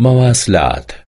مواصلات.